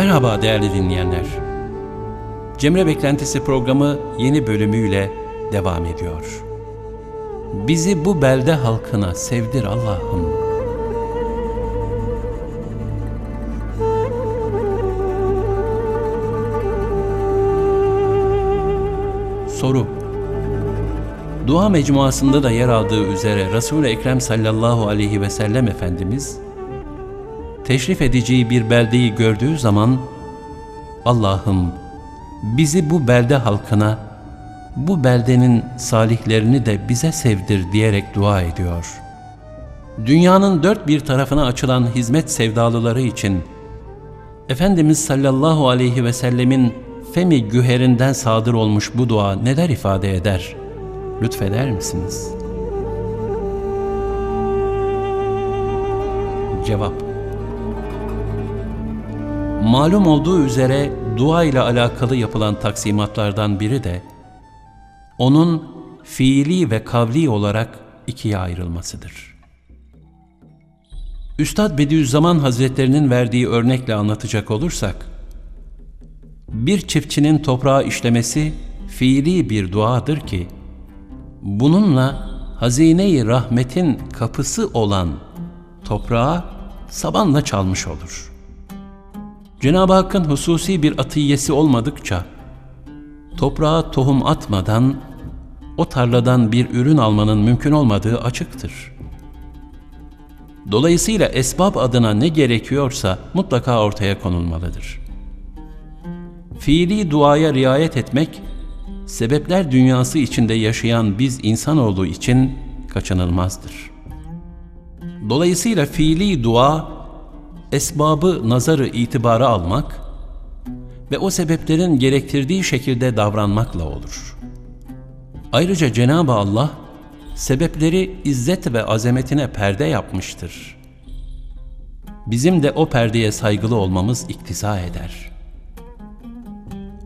Merhaba değerli dinleyenler. Cemre Beklentisi programı yeni bölümüyle devam ediyor. Bizi bu belde halkına sevdir Allah'ım. Soru Dua mecmuasında da yer aldığı üzere Resul-i Ekrem sallallahu aleyhi ve sellem Efendimiz teşrif edeceği bir beldeyi gördüğü zaman Allah'ım bizi bu belde halkına, bu beldenin salihlerini de bize sevdir diyerek dua ediyor. Dünyanın dört bir tarafına açılan hizmet sevdalıları için Efendimiz sallallahu aleyhi ve sellemin femi güherinden sadır olmuş bu dua neler ifade eder? Lütfeder misiniz? Cevap Malum olduğu üzere dua ile alakalı yapılan taksimatlardan biri de onun fiili ve kavli olarak ikiye ayrılmasıdır. Üstad Bediüzzaman Hazretlerinin verdiği örnekle anlatacak olursak, bir çiftçinin toprağı işlemesi fiili bir duadır ki, bununla hazine-i rahmetin kapısı olan toprağa sabanla çalmış olur. Cenab-ı Hakk'ın hususi bir atiyesi olmadıkça, toprağa tohum atmadan, o tarladan bir ürün almanın mümkün olmadığı açıktır. Dolayısıyla esbab adına ne gerekiyorsa mutlaka ortaya konulmalıdır. Fiili duaya riayet etmek, sebepler dünyası içinde yaşayan biz insanoğlu için kaçınılmazdır. Dolayısıyla fiili dua, esbabı nazarı itibara almak ve o sebeplerin gerektirdiği şekilde davranmakla olur. Ayrıca Cenab-ı Allah, sebepleri izzet ve azametine perde yapmıştır. Bizim de o perdeye saygılı olmamız iktiza eder.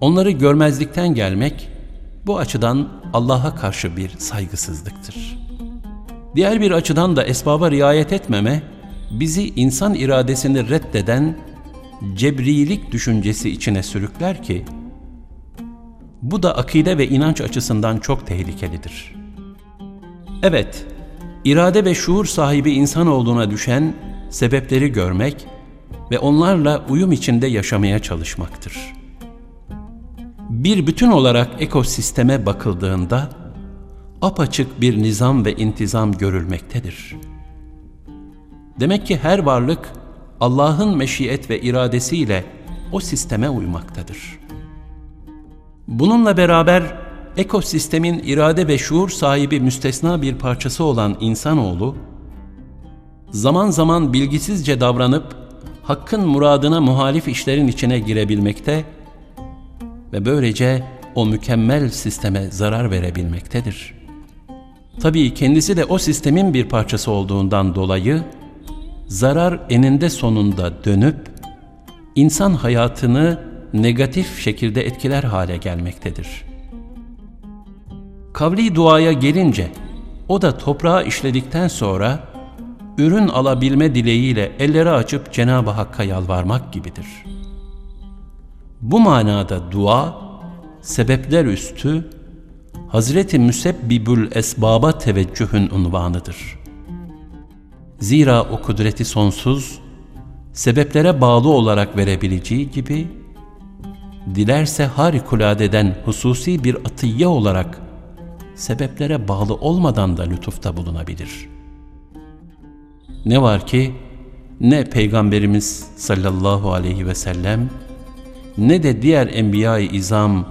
Onları görmezlikten gelmek, bu açıdan Allah'a karşı bir saygısızlıktır. Diğer bir açıdan da esbaba riayet etmeme, bizi insan iradesini reddeden cebrilik düşüncesi içine sürükler ki, bu da akide ve inanç açısından çok tehlikelidir. Evet, irade ve şuur sahibi insan olduğuna düşen sebepleri görmek ve onlarla uyum içinde yaşamaya çalışmaktır. Bir bütün olarak ekosisteme bakıldığında apaçık bir nizam ve intizam görülmektedir. Demek ki her varlık Allah'ın meşiyet ve iradesiyle o sisteme uymaktadır. Bununla beraber ekosistemin irade ve şuur sahibi müstesna bir parçası olan insanoğlu, zaman zaman bilgisizce davranıp hakkın muradına muhalif işlerin içine girebilmekte ve böylece o mükemmel sisteme zarar verebilmektedir. Tabii kendisi de o sistemin bir parçası olduğundan dolayı zarar eninde sonunda dönüp insan hayatını negatif şekilde etkiler hale gelmektedir. Kavli duaya gelince o da toprağa işledikten sonra ürün alabilme dileğiyle elleri açıp Cenab-ı Hakk'a yalvarmak gibidir. Bu manada dua sebepler üstü Hazreti Müsebbibül Esbaba teveccühün unvanıdır. Zira o kudreti sonsuz, sebeplere bağlı olarak verebileceği gibi, dilerse harikuladeden hususi bir atiye olarak sebeplere bağlı olmadan da lütufta bulunabilir. Ne var ki, ne Peygamberimiz sallallahu aleyhi ve sellem, ne de diğer enbiya-i izam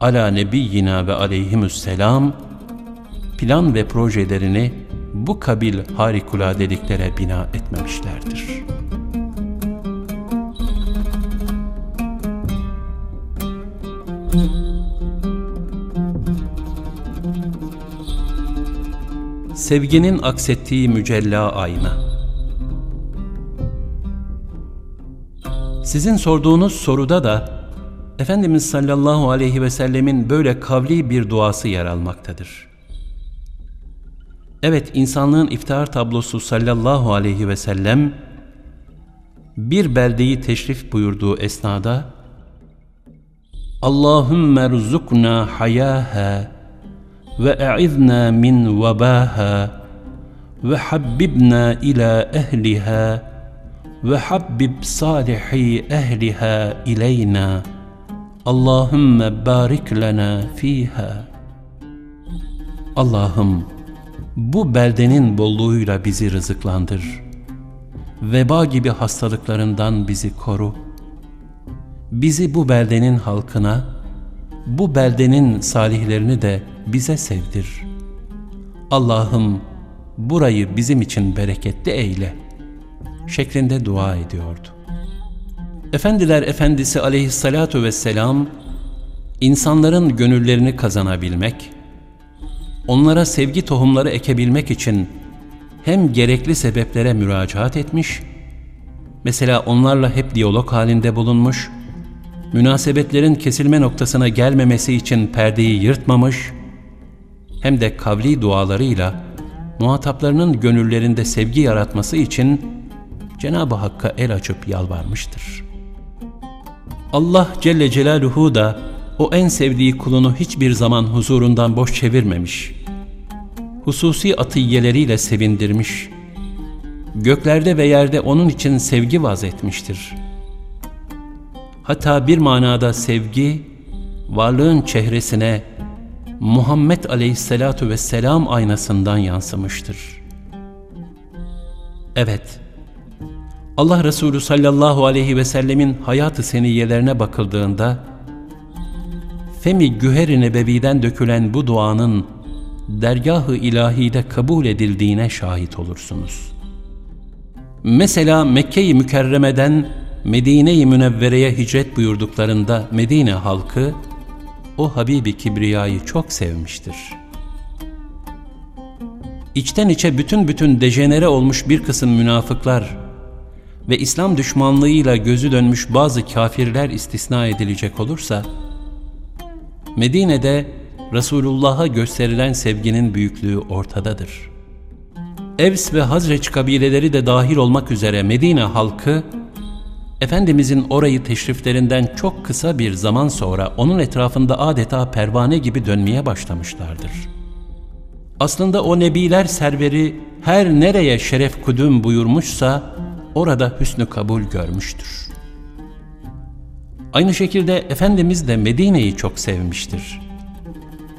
ala nebiyyina ve aleyhimüsselam plan ve projelerini bu kabil harikulade bina etmemişlerdir. Sevginin aksettiği mücella ayna Sizin sorduğunuz soruda da Efendimiz sallallahu aleyhi ve sellemin böyle kavli bir duası yer almaktadır. Evet insanlığın iftihar tablosu sallallahu aleyhi ve sellem bir beldeyi teşrif buyurduğu esnada Allahümme ruzukna hayaha ve e'izna min vabaha ve habbibna ila ehliha ve habbib salihi ehliha ileyna. Allahümme barik lana fiha Allah'ım bu beldenin bolluğuyla bizi rızıklandır. Veba gibi hastalıklarından bizi koru. Bizi bu beldenin halkına, bu beldenin salihlerini de bize sevdir. Allah'ım burayı bizim için bereketli eyle. Şeklinde dua ediyordu. Efendiler Efendisi aleyhissalatu vesselam, insanların gönüllerini kazanabilmek, onlara sevgi tohumları ekebilmek için hem gerekli sebeplere müracaat etmiş, mesela onlarla hep diyalog halinde bulunmuş, münasebetlerin kesilme noktasına gelmemesi için perdeyi yırtmamış, hem de kavli dualarıyla muhataplarının gönüllerinde sevgi yaratması için Cenab-ı Hakk'a el açıp yalvarmıştır. Allah Celle Celaluhu da o en sevdiği kulunu hiçbir zaman huzurundan boş çevirmemiş. Hususi atiyeleriyle sevindirmiş. Göklerde ve yerde onun için sevgi vaz etmiştir. Hatta bir manada sevgi, varlığın çehresine Muhammed Aleyhisselatu Vesselam aynasından yansımıştır. Evet, Allah Resulü sallallahu aleyhi ve sellemin hayatı seniyelerine bakıldığında, Femi Güher-i Nebevi'den dökülen bu duanın dergah-ı ilahide kabul edildiğine şahit olursunuz. Mesela Mekke-i Mükerreme'den Medine-i Münevvere'ye hicret buyurduklarında Medine halkı o Habibi Kibriya'yı çok sevmiştir. İçten içe bütün bütün dejenere olmuş bir kısım münafıklar ve İslam düşmanlığıyla gözü dönmüş bazı kafirler istisna edilecek olursa, Medine'de Resulullah'a gösterilen sevginin büyüklüğü ortadadır. Evs ve Hazreç kabileleri de dahil olmak üzere Medine halkı, Efendimizin orayı teşriflerinden çok kısa bir zaman sonra onun etrafında adeta pervane gibi dönmeye başlamışlardır. Aslında o nebiler serveri her nereye şeref kudüm buyurmuşsa orada hüsnü kabul görmüştür. Aynı şekilde Efendimiz de Medine'yi çok sevmiştir.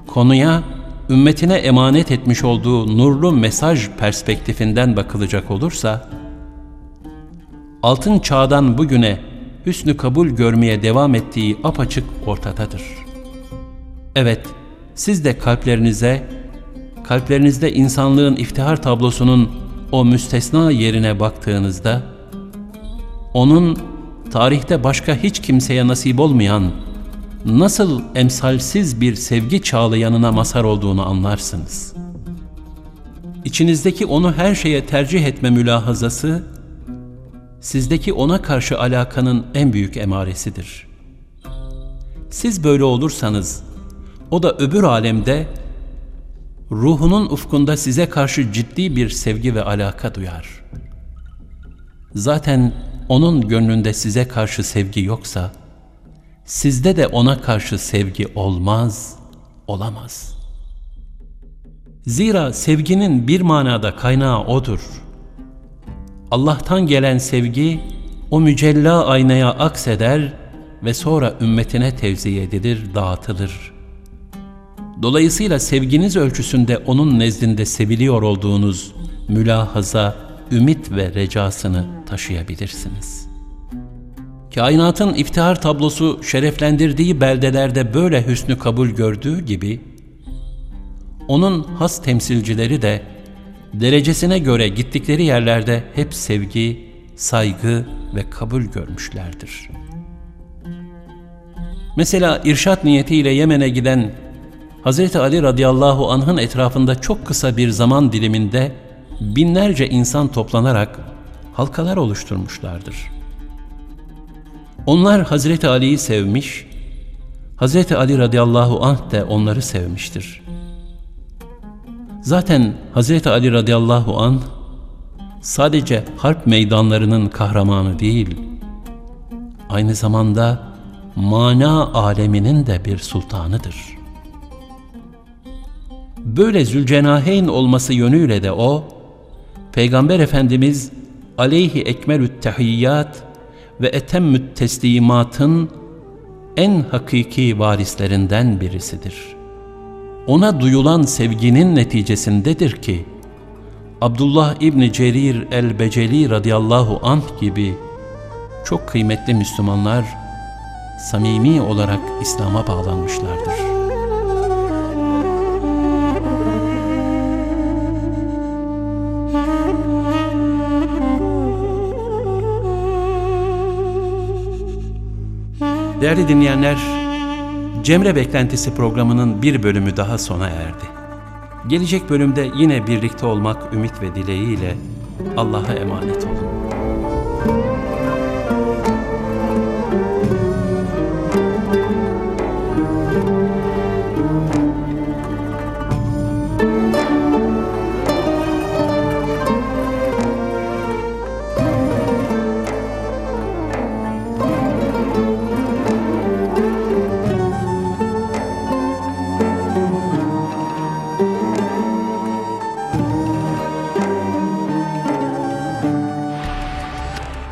Konuya ümmetine emanet etmiş olduğu nurlu mesaj perspektifinden bakılacak olursa, altın çağdan bugüne hüsnü kabul görmeye devam ettiği apaçık ortadadır. Evet, siz de kalplerinize, kalplerinizde insanlığın iftihar tablosunun o müstesna yerine baktığınızda, onun tarihte başka hiç kimseye nasip olmayan, nasıl emsalsiz bir sevgi çağlayanına mazhar olduğunu anlarsınız. İçinizdeki onu her şeye tercih etme mülahazası, sizdeki ona karşı alakanın en büyük emaresidir. Siz böyle olursanız, o da öbür alemde ruhunun ufkunda size karşı ciddi bir sevgi ve alaka duyar. Zaten onun gönlünde size karşı sevgi yoksa, sizde de ona karşı sevgi olmaz, olamaz. Zira sevginin bir manada kaynağı O'dur. Allah'tan gelen sevgi, o mücella aynaya akseder ve sonra ümmetine tevzi edilir, dağıtılır.'' Dolayısıyla sevginiz ölçüsünde onun nezdinde seviliyor olduğunuz mülahaza, ümit ve recasını taşıyabilirsiniz. Kainatın iftihar tablosu şereflendirdiği beldelerde böyle hüsnü kabul gördüğü gibi, onun has temsilcileri de derecesine göre gittikleri yerlerde hep sevgi, saygı ve kabul görmüşlerdir. Mesela irşat niyetiyle Yemen'e giden Hz. Ali radıyallahu anh'ın etrafında çok kısa bir zaman diliminde binlerce insan toplanarak halkalar oluşturmuşlardır. Onlar Hazreti Ali'yi sevmiş, Hazreti Ali radıyallahu anh de onları sevmiştir. Zaten Hazreti Ali radıyallahu anh sadece harp meydanlarının kahramanı değil, aynı zamanda mana aleminin de bir sultanıdır. Böyle Zülcenaheyn olması yönüyle de o, Peygamber Efendimiz aleyhi ekmelü't tehiyyat ve etemmü't teslimatın en hakiki varislerinden birisidir. Ona duyulan sevginin neticesindedir ki, Abdullah İbni Cerir el-Beceli radıyallahu anh gibi çok kıymetli Müslümanlar samimi olarak İslam'a bağlanmışlardır. Değerli dinleyenler, Cemre Beklentisi programının bir bölümü daha sona erdi. Gelecek bölümde yine birlikte olmak ümit ve dileğiyle Allah'a emanet olun.